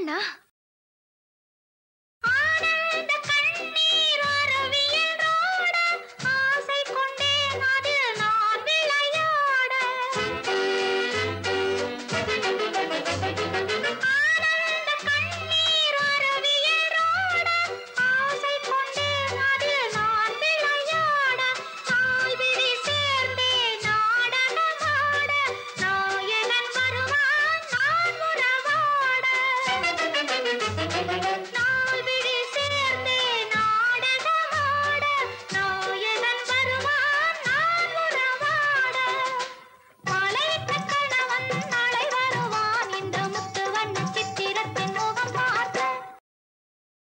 儿呢？